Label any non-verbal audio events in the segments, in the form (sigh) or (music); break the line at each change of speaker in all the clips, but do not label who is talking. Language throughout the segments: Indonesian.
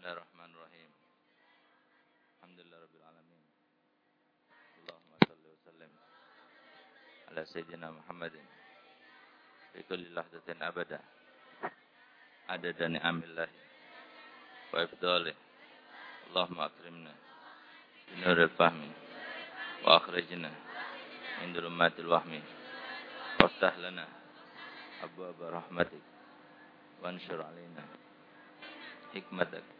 Bismillahirrahmanirrahim. Alhamdulillahirabbil alamin. Allahumma shalli wa sallim ala sayyidina Muhammadin fi kulli lahdatin abada. Wa. Allahumma akrimna fahmi wa akhrijna min dhulumatil wahmi. Lana rahmatik alaina hikmatak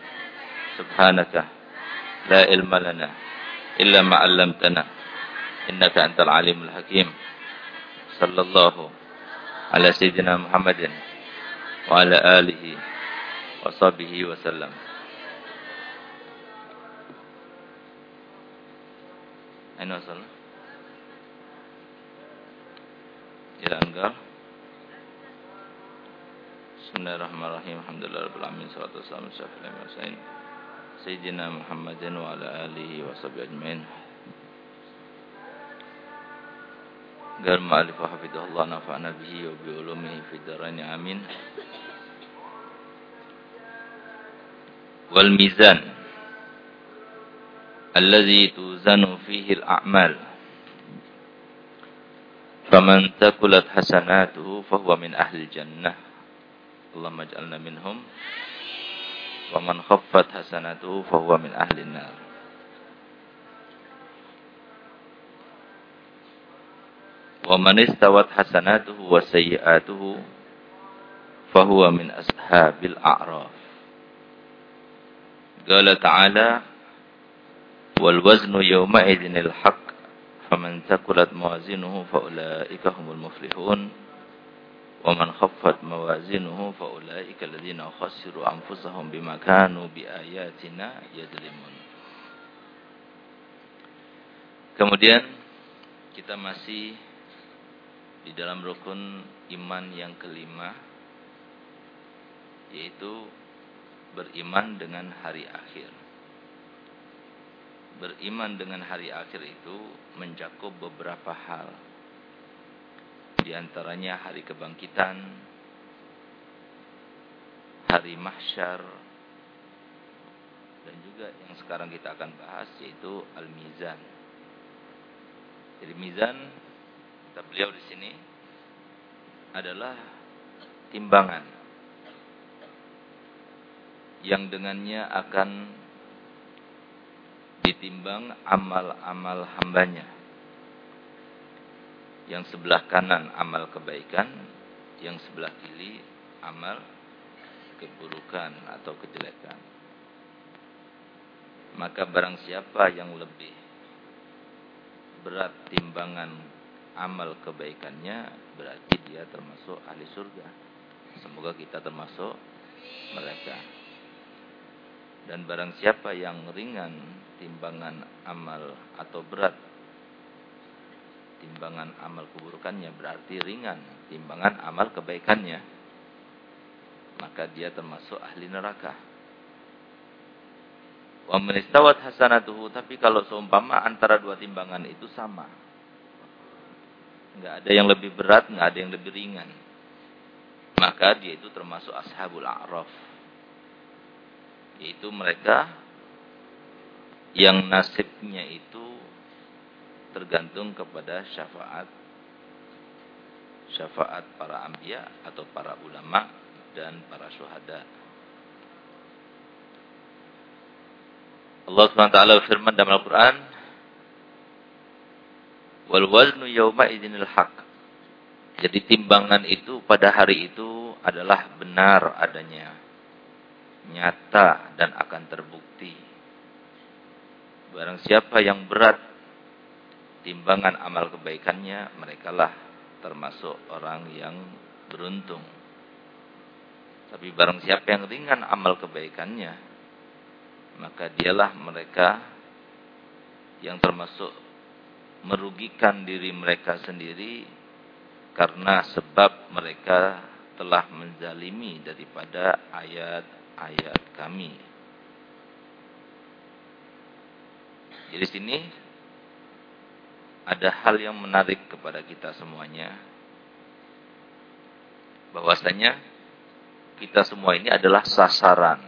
سبحانك لا علم لنا إلا ما علمتنا إنك أنت العليم الحكيم. صلى الله على سيدنا محمد وعلى آله وصحبه وسلم. أين وصلنا؟ إلى أنقر بسم الله الرحمن الرحيم الحمد لله رب العالمين صلى الله عليه وسلم سيدنا محمد وعلى آله وصحبه أجمعين. قال مؤلف حفظه الله نفعنا به وبعلومه في الدارين آمين والميزان الذي توزن فيه الأعمال فمن تكلت حسناته فهو من أهل الجنة اللهم اجعلنا منهم wa man khaffat hasanatuhu fa huwa min ahli nar wa man istawat hasanatuhu wa sayyi'atuhu fa huwa min ashabil a'raf qala ta'ala wal waznu yawma idzinil ومن خفت موازينه فأولئك الذين خسروا أنفسهم بما كانوا بآياتنا يظلمون Kemudian kita masih di dalam rukun iman yang kelima yaitu beriman dengan hari akhir. Beriman dengan hari akhir itu mencakup beberapa hal di antaranya hari kebangkitan, hari mahsyar, dan juga yang sekarang kita akan bahas yaitu al-mizan. Jadi mizan kata beliau di sini adalah timbangan yang dengannya akan ditimbang amal-amal hambanya yang sebelah kanan amal kebaikan, yang sebelah kiri amal keburukan atau kejelekan. Maka barang siapa yang lebih berat timbangan amal kebaikannya, berarti dia termasuk ahli surga. Semoga kita termasuk mereka. Dan barang siapa yang ringan timbangan amal atau berat timbangan amal keburukannya berarti ringan. Timbangan amal kebaikannya. Maka dia termasuk ahli neraka. Wa menistawat hasanatuhu tapi kalau seumpama antara dua timbangan itu sama. Nggak ada yang lebih berat nggak ada yang lebih ringan. Maka dia itu termasuk ashabul a'raf. Yaitu mereka yang nasibnya itu tergantung kepada syafaat syafaat para ambia atau para ulama dan para syuhada. Allah SWT firman dalam Al-Quran, Wal waznu yawma idinil haq. Jadi timbangan itu pada hari itu adalah benar adanya. Nyata dan akan terbukti. Barang siapa yang berat timbangan amal kebaikannya, merekalah termasuk orang yang beruntung. Tapi barang siapa yang ringan amal kebaikannya, maka dialah mereka yang termasuk merugikan diri mereka sendiri karena sebab mereka telah menzalimi daripada ayat-ayat kami. Jadi sini ada hal yang menarik kepada kita semuanya. Bahwasanya kita semua ini adalah sasaran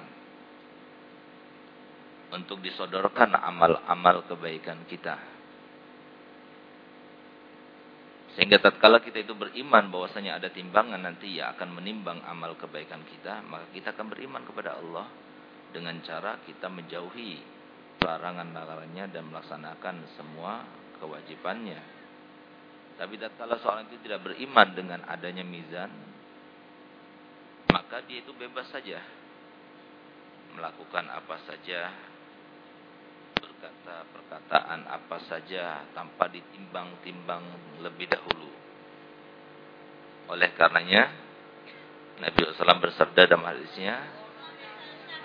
untuk disodorkan amal-amal kebaikan kita. Sehingga tatkala kita itu beriman bahwasanya ada timbangan nanti yang akan menimbang amal kebaikan kita, maka kita akan beriman kepada Allah dengan cara kita menjauhi larangan-larangannya dan melaksanakan semua kewajibannya. Tapi tatkala seorang itu tidak beriman dengan adanya mizan, maka dia itu bebas saja melakukan apa saja berkata perkataan apa saja tanpa ditimbang-timbang lebih dahulu. Oleh karenanya Nabi SAW bersabda dalam hadisnya,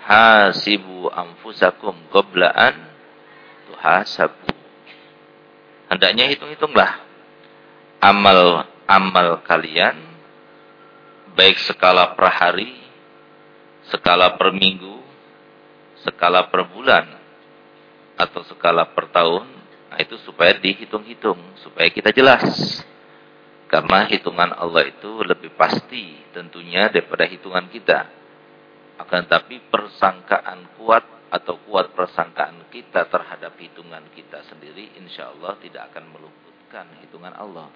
Hasibu anfusakum qoblaan tuhasabu. Hendaknya hitung-hitunglah amal-amal kalian baik skala per hari, skala per minggu, skala per bulan atau skala per tahun, nah itu supaya dihitung-hitung, supaya kita jelas. Karena hitungan Allah itu lebih pasti tentunya daripada hitungan kita. Akan tapi persangkaan kuat atau kuat persangkaan kita terhadap hitungan kita sendiri, insya Allah tidak akan meluputkan hitungan Allah.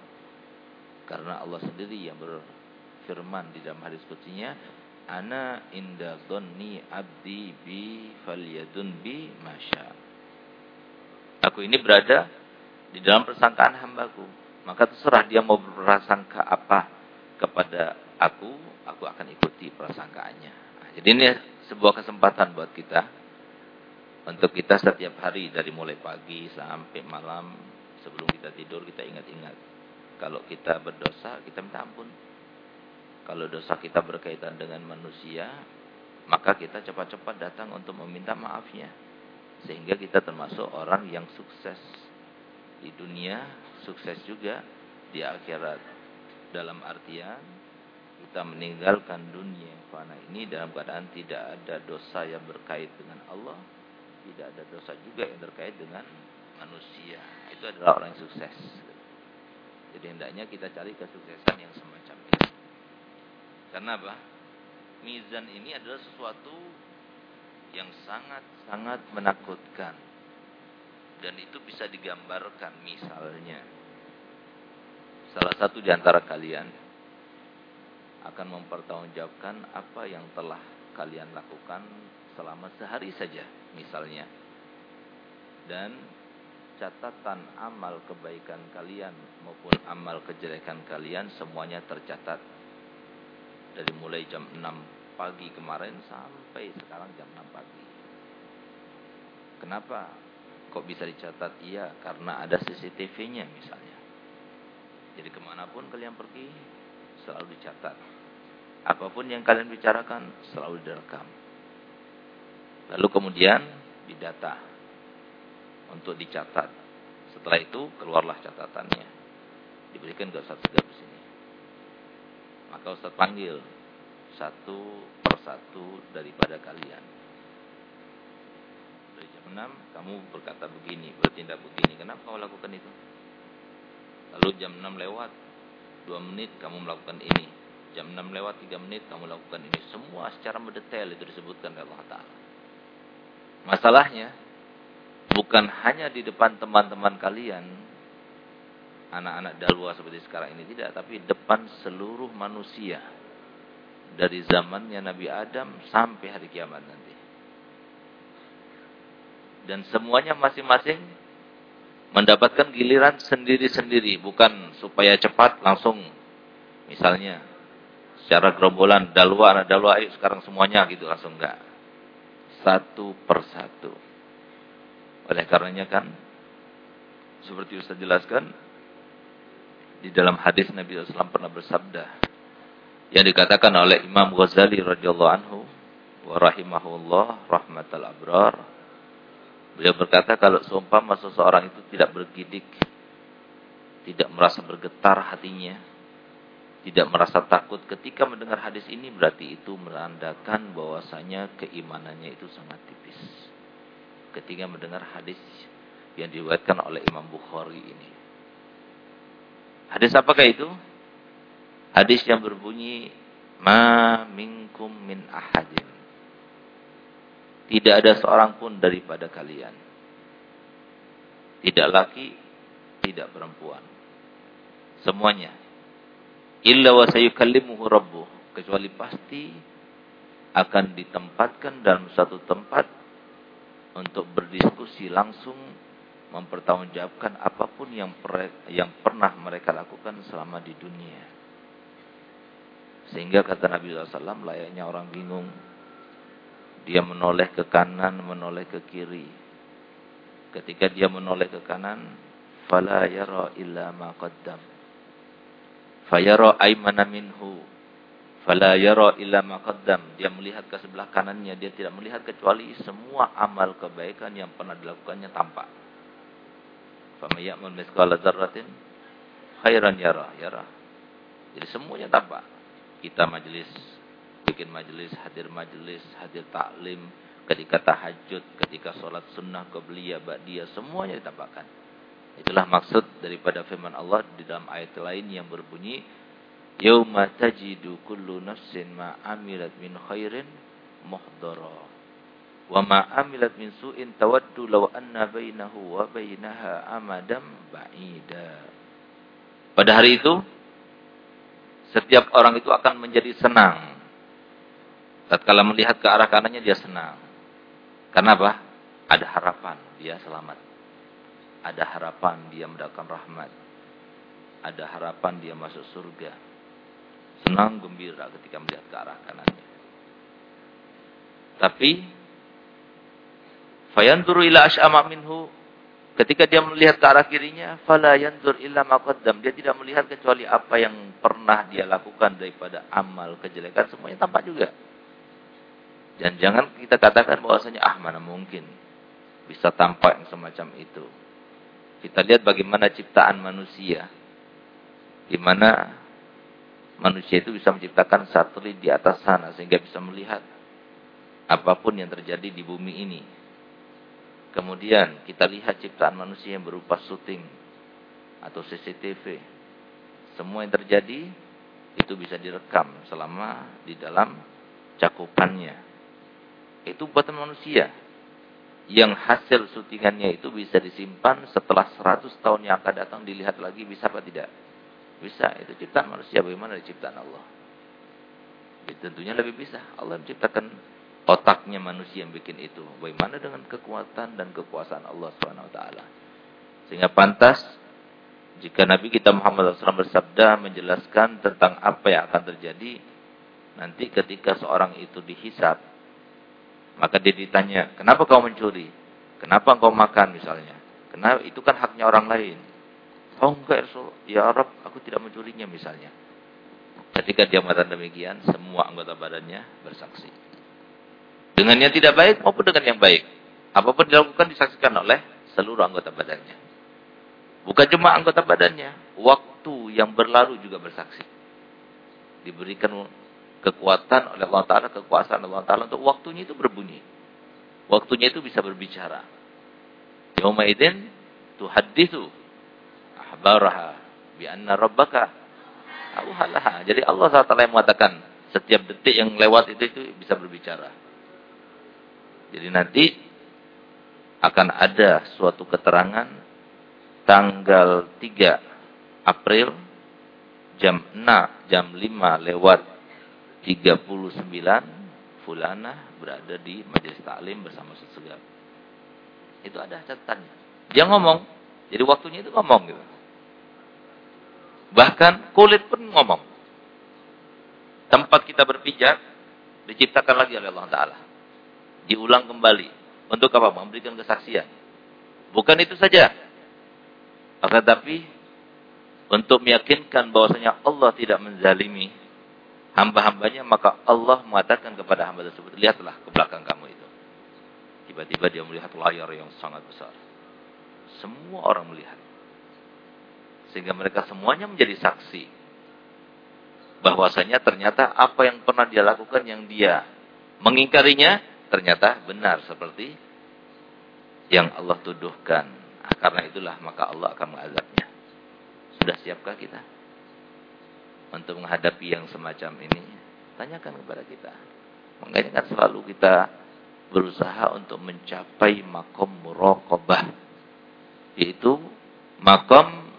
Karena Allah sendiri yang berfirman di dalam hadis kutsinya, Ana inda dhanni abdi bi falyadun bi masya. Aku ini berada di dalam persangkaan hambaku. Maka terserah dia mau berprasangka apa kepada aku, aku akan ikuti prasangkaannya. Nah, jadi ini sebuah kesempatan buat kita. Untuk kita setiap hari dari mulai pagi sampai malam sebelum kita tidur kita ingat-ingat. Kalau kita berdosa kita minta ampun. Kalau dosa kita berkaitan dengan manusia, maka kita cepat-cepat datang untuk meminta maafnya. Sehingga kita termasuk orang yang sukses di dunia, sukses juga di akhirat. Dalam artian kita meninggalkan dunia fana ini dalam keadaan tidak ada dosa yang berkait dengan Allah, tidak ada dosa juga yang terkait dengan manusia. Itu adalah orang yang sukses. Jadi hendaknya kita cari kesuksesan yang semacam ini. Karena apa? Mizan ini adalah sesuatu yang sangat-sangat menakutkan. Dan itu bisa digambarkan misalnya. Salah satu di antara kalian akan mempertanggungjawabkan apa yang telah kalian lakukan selama sehari saja misalnya. Dan catatan amal kebaikan kalian maupun amal kejelekan kalian semuanya tercatat. Dari mulai jam 6 pagi kemarin sampai sekarang jam 6 pagi. Kenapa? Kok bisa dicatat? Iya, karena ada CCTV-nya misalnya. Jadi ke mana pun kalian pergi, selalu dicatat. Apa pun yang kalian bicarakan, selalu direkam. Lalu kemudian didata untuk dicatat. Setelah itu keluarlah catatannya. Diberikan ke Ustaz di sini. Maka Ustaz panggil satu persatu daripada kalian. Dari jam 6 kamu berkata begini, bertindak begini. Kenapa kamu lakukan itu? Lalu jam 6 lewat 2 menit kamu melakukan ini. Jam 6 lewat 3 menit kamu lakukan ini. Semua secara mendetail itu disebutkan oleh Allah Ta'ala. Masalahnya bukan hanya di depan teman-teman kalian anak-anak dalwa seperti sekarang ini tidak, tapi depan seluruh manusia dari zamannya Nabi Adam sampai hari kiamat nanti. Dan semuanya masing-masing mendapatkan giliran sendiri-sendiri, bukan supaya cepat langsung misalnya secara gerombolan dalwa anak dalwa ayo sekarang semuanya gitu langsung enggak. Satu persatu. Oleh karenanya kan seperti Ustaz jelaskan di dalam hadis Nabi SAW pernah bersabda yang dikatakan oleh Imam Ghazali radhiyallahu anhu wa rahimahullah rahmatal abrar Beliau berkata kalau seumpama seseorang itu tidak bergidik, tidak merasa bergetar hatinya, tidak merasa takut ketika mendengar hadis ini berarti itu menandakan bahwasanya keimanannya itu sangat tipis. Ketika mendengar hadis yang diriwayatkan oleh Imam Bukhari ini. Hadis apakah itu? Hadis yang berbunyi ma minkum min ahadin tidak ada seorang pun daripada kalian. Tidak laki, tidak perempuan. Semuanya. Illa wa sayukallimuhu rabbuh. Kecuali pasti akan ditempatkan dalam satu tempat untuk berdiskusi langsung mempertanggungjawabkan apa pun yang yang pernah mereka lakukan selama di dunia. Sehingga kata Nabi SAW layaknya orang bingung dia menoleh ke kanan, menoleh ke kiri. Ketika dia menoleh ke kanan, fala yara illa qaddam. Fayara aymana minhu. Fala yara illa ma qaddam. Dia melihat ke sebelah kanannya, dia tidak melihat kecuali semua amal kebaikan yang pernah dilakukannya tampak. Fama ya'mal mithqala dzarratin khairan yara, yara. Jadi semuanya tampak. Kita majelis bikin majelis, hadir majelis, hadir taklim, ketika tahajud, ketika sholat sunnah, qabliyah, ba'diyah, semuanya ditampakkan. Itulah maksud daripada firman Allah di dalam ayat lain yang berbunyi, Yauma tajidu kullu nafsin ma amilat min khairin muhdara. Wa ma amilat min su'in tawaddu law anna bainahu wa bainaha amadam ba'ida. Pada hari itu, setiap orang itu akan menjadi senang Tatkala melihat ke arah kanannya dia senang. Karena apa? Ada harapan dia selamat. Ada harapan dia mendapatkan rahmat. Ada harapan dia masuk surga. Senang gembira ketika melihat ke arah kanannya. Tapi fayanturu ila asy'ama minhu ketika dia melihat ke arah kirinya fala yanzur illa ma Dia tidak melihat kecuali apa yang pernah dia lakukan daripada amal kejelekan semuanya tampak juga. Dan jangan kita katakan bahwasanya ah mana mungkin bisa tampak yang semacam itu. Kita lihat bagaimana ciptaan manusia. Di mana manusia itu bisa menciptakan satelit di atas sana sehingga bisa melihat apa pun yang terjadi di bumi ini. Kemudian kita lihat ciptaan manusia yang berupa syuting atau CCTV. Semua yang terjadi itu bisa direkam selama di dalam cakupannya itu buatan manusia. Yang hasil syutingannya itu bisa disimpan setelah 100 tahun yang akan datang dilihat lagi bisa apa tidak? Bisa, itu ciptaan manusia bagaimana ciptaan Allah. Jadi, tentunya lebih bisa. Allah menciptakan otaknya manusia yang bikin itu. Bagaimana dengan kekuatan dan kekuasaan Allah SWT. Sehingga pantas jika Nabi kita Muhammad SAW bersabda menjelaskan tentang apa yang akan terjadi nanti ketika seorang itu dihisap maka dia ditanya, kenapa kau mencuri? Kenapa kau makan misalnya? Kenapa itu kan haknya orang lain. Oh enggak ya Arab, aku tidak mencurinya misalnya. Ketika dia mengatakan demikian, semua anggota badannya bersaksi. Dengan yang tidak baik maupun dengan yang baik. Apa pun dilakukan disaksikan oleh seluruh anggota badannya. Bukan cuma anggota badannya, waktu yang berlalu juga bersaksi. Diberikan kekuatan oleh Allah Ta'ala, kekuasaan Allah Ta'ala untuk waktunya itu berbunyi. Waktunya itu bisa berbicara. Yawma idin tuhadithu ahbaraha bi anna rabbaka awhalaha. Jadi Allah SWT yang mengatakan setiap detik yang lewat itu itu bisa berbicara. Jadi nanti akan ada suatu keterangan tanggal 3 April jam 6, jam 5 lewat 39 fulana berada di majelis taklim bersama sesegap. Itu ada catatannya. Dia ngomong. Jadi waktunya itu ngomong gitu. Bahkan kulit pun ngomong. Tempat kita berpijak diciptakan lagi oleh Allah Taala. Diulang kembali. Untuk apa? Memberikan kesaksian. Bukan itu saja. Akan tapi untuk meyakinkan bahwasanya Allah tidak menzalimi hamba-hambanya, maka Allah mengatakan kepada hamba tersebut, lihatlah ke belakang kamu itu. Tiba-tiba dia melihat layar yang sangat besar. Semua orang melihat. Sehingga mereka semuanya menjadi saksi. Bahwasanya ternyata apa yang pernah dia lakukan yang dia mengingkarinya, ternyata benar seperti yang Allah tuduhkan. Karena itulah maka Allah akan mengazabnya. Sudah siapkah kita? Untuk menghadapi yang semacam ini? Tanyakan kepada kita. Makanya kan selalu kita berusaha untuk mencapai makom muraqabah. Yaitu makom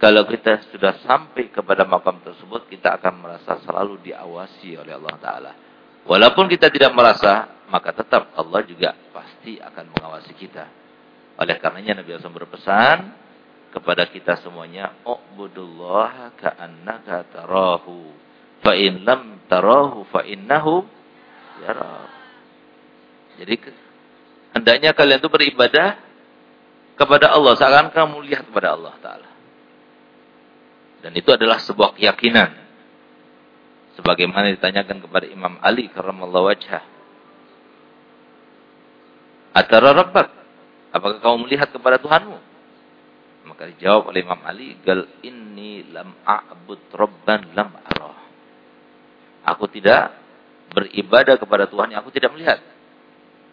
kalau kita sudah sampai kepada makom tersebut kita akan merasa selalu diawasi oleh Allah taala. Walaupun kita tidak merasa, maka tetap Allah juga pasti akan mengawasi kita. Oleh karenanya Nabi SAW berpesan kepada kita semuanya, "Ubudullaha ka'annaka tarahu, fa in lam tarahu fa innahu yarak." Jadi hendaknya kalian itu beribadah kepada Allah seakan kamu lihat kepada Allah taala. Dan itu adalah sebuah keyakinan. Sebagaimana ditanyakan kepada Imam Ali karramallahu wajhah. Atara rabbak? Apakah kamu melihat kepada Tuhanmu? Maka dijawab oleh Imam Ali, "Gal inni lam a'bud rabban lam arah." Aku tidak beribadah kepada Tuhan yang aku tidak melihat.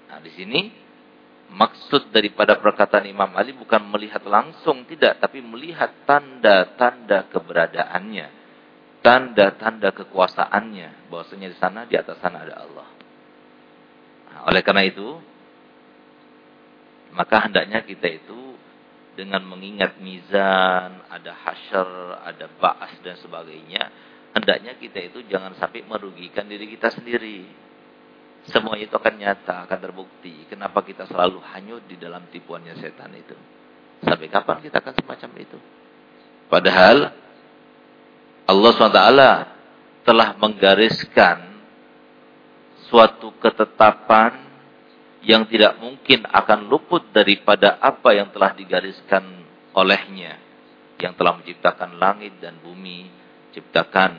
Nah, di sini maksud daripada perkataan Imam Ali bukan melihat langsung tidak, tapi melihat tanda-tanda keberadaannya, tanda-tanda kekuasaannya, bahwasanya di sana di atas sana ada Allah. Nah, oleh karena itu, maka hendaknya kita itu dengan mengingat mizan, ada hasyar, ada ba'as dan sebagainya, hendaknya kita itu jangan sampai merugikan diri kita sendiri. Semua itu akan nyata, akan terbukti. Kenapa kita selalu hanyut di dalam tipuannya setan itu? Sampai kapan kita akan semacam itu? Padahal Allah SWT telah menggariskan suatu ketetapan yang tidak mungkin akan luput daripada apa yang telah digariskan olehnya. Yang telah menciptakan langit dan bumi, ciptakan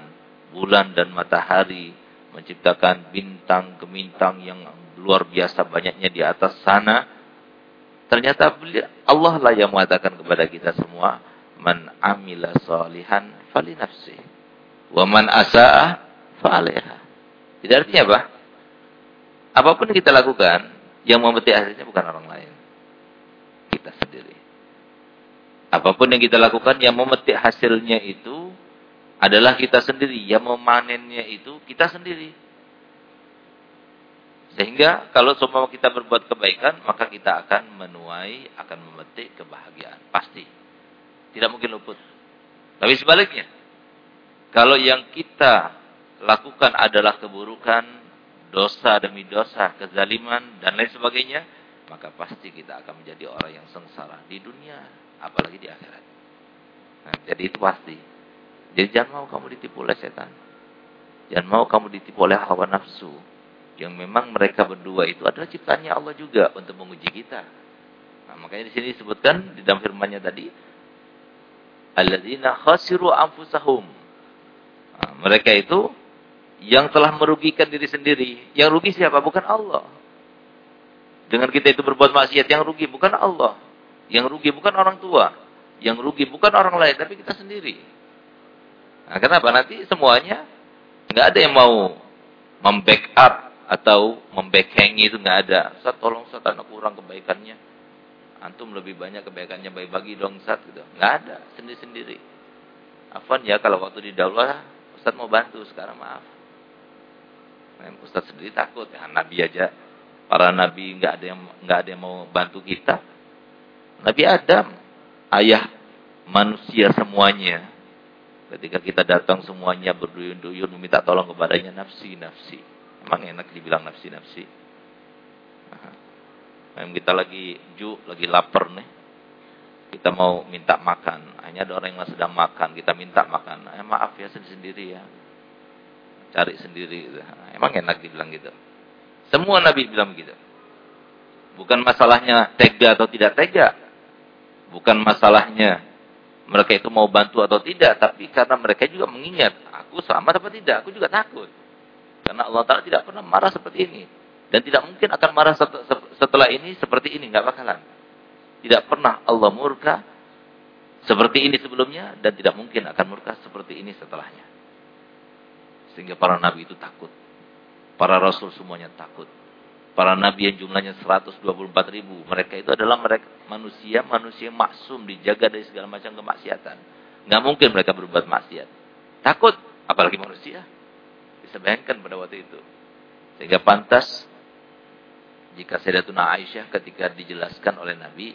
bulan dan matahari, menciptakan bintang gemintang yang luar biasa banyaknya di atas sana. Ternyata Allah lah yang mengatakan kepada kita semua, "Man amila salihan fali nafsi, wa man asaa fa'alaiha." Jadi artinya apa? Apa pun kita lakukan, yang memetik hasilnya bukan orang lain. Kita sendiri. Apa pun yang kita lakukan, yang memetik hasilnya itu adalah kita sendiri. Yang memanennya itu kita sendiri. Sehingga kalau semua kita berbuat kebaikan, maka kita akan menuai, akan memetik kebahagiaan. Pasti. Tidak mungkin luput. Tapi sebaliknya. Kalau yang kita lakukan adalah keburukan, dosa demi dosa, kezaliman, dan lain sebagainya, maka pasti kita akan menjadi orang yang sengsara di dunia, apalagi di akhirat. Nah, jadi itu pasti. Jadi jangan mau kamu ditipu oleh setan. Jangan mau kamu ditipu oleh hawa nafsu. Yang memang mereka berdua itu adalah ciptaannya Allah juga untuk menguji kita. Nah, makanya di sini disebutkan di dalam firman-Nya tadi, alladzina khasiru anfusahum. Nah, mereka itu yang telah merugikan diri sendiri. Yang rugi siapa? Bukan Allah. Dengan kita itu berbuat maksiat, yang rugi bukan Allah. Yang rugi bukan orang tua. Yang rugi bukan orang lain, tapi kita sendiri. Nah, kenapa? Nanti semuanya nggak ada yang mau membackup atau membackhang itu nggak ada. Ustaz tolong Ustaz anak kurang kebaikannya. Antum lebih banyak kebaikannya baik bagi dong Ustaz gitu. Nggak ada, sendiri-sendiri. Afan ya kalau waktu di daulah Ustaz mau bantu sekarang maaf. Nah, Ustaz sendiri takut ya Nabi aja para nabi nggak ada yang nggak ada yang mau bantu kita. Nabi Adam, ayah manusia semuanya, Ketika kita datang semuanya berduyun-duyun meminta tolong kepadanya nafsi-nafsi. Emang enak dibilang nafsi-nafsi. Nah, kita lagi ju, lagi lapar nih. Kita mau minta makan. Hanya ada orang yang sedang makan. Kita minta makan. Eh, maaf ya sendiri ya. Cari sendiri. Emang enak dibilang gitu. Semua Nabi bilang gitu. Bukan masalahnya tega atau tidak tega. Bukan masalahnya mereka itu mau bantu atau tidak, tapi karena mereka juga mengingat, aku selamat atau tidak, aku juga takut. Karena Allah Ta'ala tidak pernah marah seperti ini. Dan tidak mungkin akan marah setelah ini seperti ini, nggak bakalan. Tidak pernah Allah murka seperti ini sebelumnya dan tidak mungkin akan murka seperti ini setelahnya. Sehingga para nabi itu takut. Para rasul semuanya takut. Para nabi yang jumlahnya 124 ribu. Mereka itu adalah mereka manusia, manusia maksum, dijaga dari segala macam kemaksiatan. Nggak mungkin mereka berbuat maksiat. Takut, apalagi manusia. Bisa bayangkan pada waktu itu. Sehingga pantas jika Sayyidatuna Aisyah ketika dijelaskan oleh Nabi,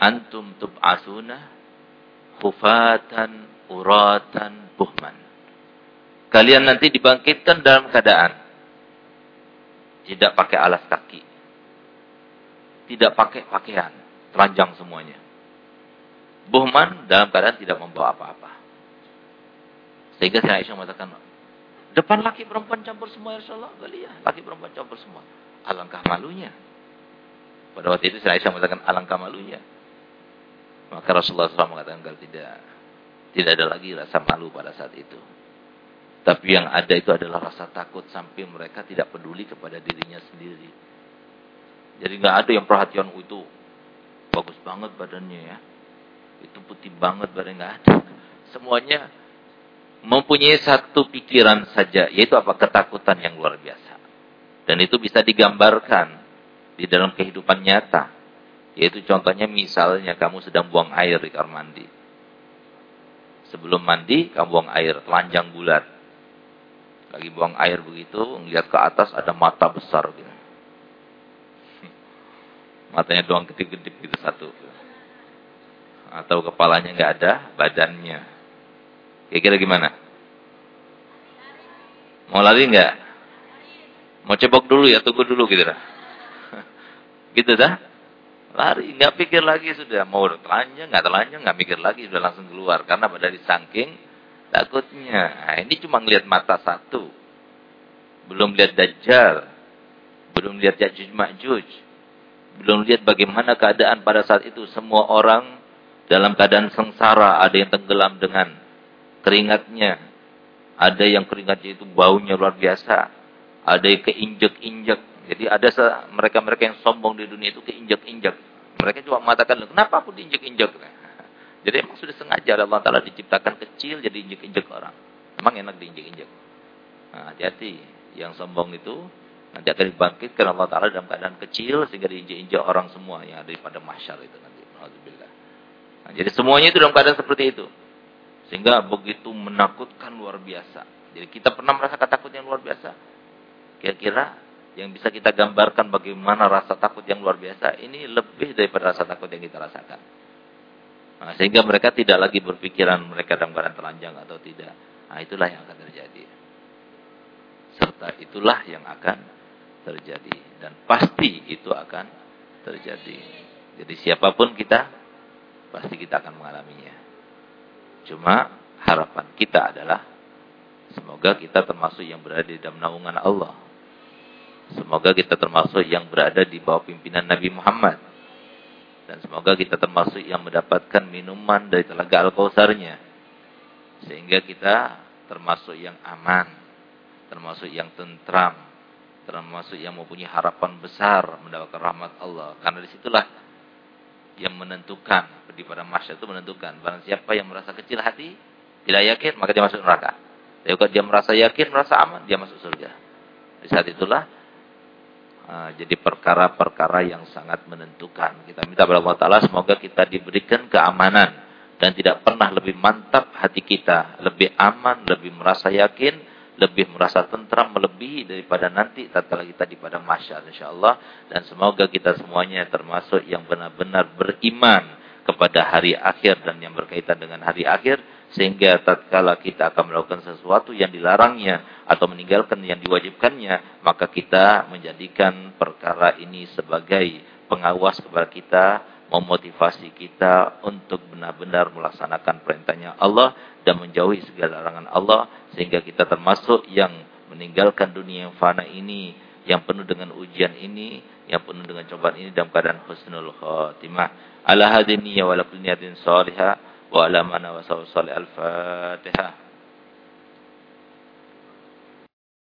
antum tub'asuna khufatan uratan buhman. Kalian nanti dibangkitkan dalam keadaan tidak pakai alas kaki. Tidak pakai pakaian. Telanjang semuanya. Buhman dalam keadaan tidak membawa apa-apa. Sehingga saya Aisyah mengatakan, depan laki perempuan campur semua ya Rasulullah. Galia, laki perempuan campur semua. Alangkah malunya. Pada waktu itu saya Aisyah mengatakan, alangkah malunya. Maka Rasulullah SAW mengatakan, kalau tidak, tidak ada lagi rasa malu pada saat itu. Tapi yang ada itu adalah rasa takut sampai mereka tidak peduli kepada dirinya sendiri. Jadi nggak ada yang perhatian itu bagus banget badannya ya. Itu putih banget badannya nggak ada. Semuanya mempunyai satu pikiran saja, yaitu apa ketakutan yang luar biasa. Dan itu bisa digambarkan di dalam kehidupan nyata. Yaitu contohnya misalnya kamu sedang buang air di kamar mandi. Sebelum mandi, kamu buang air, telanjang bulat lagi buang air begitu, ngeliat ke atas ada mata besar gitu. (laughs) Matanya doang kedip-kedip gitu satu. Atau kepalanya nggak ada, badannya. Kira-kira gimana? Mau lari nggak? Mau cebok dulu ya, tunggu dulu gitu dah. (laughs) gitu dah. Lari, nggak pikir lagi sudah. Mau telanjang, nggak telanjang, nggak mikir lagi, sudah langsung keluar. Karena dari saking takutnya. Nah, ini cuma ngelihat mata satu. Belum lihat Dajjal. Belum lihat Ya'juj Ma'juj. Belum lihat bagaimana keadaan pada saat itu. Semua orang dalam keadaan sengsara. Ada yang tenggelam dengan keringatnya. Ada yang keringatnya itu baunya luar biasa. Ada yang keinjek-injek. Jadi ada mereka-mereka yang sombong di dunia itu keinjek-injek. Mereka cuma mengatakan, kenapa aku diinjek-injek? Jadi emang sudah sengaja Allah Ta'ala diciptakan kecil jadi injek-injek orang. Emang enak diinjek-injek. Nah, hati-hati. Yang sombong itu nanti akan dibangkitkan Allah Ta'ala dalam keadaan kecil sehingga diinjek-injek orang semua yang ada pada masyar itu nanti. Nah, jadi semuanya itu dalam keadaan seperti itu. Sehingga begitu menakutkan luar biasa. Jadi kita pernah merasakan takut yang luar biasa. Kira-kira yang bisa kita gambarkan bagaimana rasa takut yang luar biasa ini lebih daripada rasa takut yang kita rasakan. Nah, sehingga mereka tidak lagi berpikiran mereka dalam keadaan telanjang atau tidak. Nah, itulah yang akan terjadi. Serta itulah yang akan terjadi. Dan pasti itu akan terjadi. Jadi siapa pun kita, pasti kita akan mengalaminya. Cuma harapan kita adalah, semoga kita termasuk yang berada di dalam naungan Allah. Semoga kita termasuk yang berada di bawah pimpinan Nabi Muhammad dan semoga kita termasuk yang mendapatkan minuman dari telaga Al-Kausarnya. Sehingga kita termasuk yang aman. Termasuk yang tentram. Termasuk yang mempunyai harapan besar mendapatkan rahmat Allah. Karena di situlah yang menentukan. Di pada masyarakat itu menentukan. Barang siapa yang merasa kecil hati. Tidak yakin maka dia masuk neraka. Tapi kalau dia merasa yakin, merasa aman, dia masuk surga. Di saat itulah Ah, jadi perkara-perkara yang sangat menentukan. Kita minta kepada Allah Ta'ala semoga kita diberikan keamanan. Dan tidak pernah lebih mantap hati kita. Lebih aman, lebih merasa yakin, lebih merasa tentram, melebihi daripada nanti tatkala kita di padang mahsyar insyaallah dan semoga kita semuanya termasuk yang benar-benar beriman kepada hari akhir dan yang berkaitan dengan hari akhir sehingga tatkala kita akan melakukan sesuatu yang dilarangnya atau meninggalkan yang diwajibkannya, maka kita menjadikan perkara ini sebagai pengawas kepada kita, memotivasi kita untuk benar-benar melaksanakan perintahnya Allah dan menjauhi segala larangan Allah sehingga kita termasuk yang meninggalkan dunia yang fana ini, yang penuh dengan ujian ini, yang penuh dengan cobaan ini dalam keadaan husnul khatimah. Ala hadini wa la salihah وعلى من وصل الفاتحة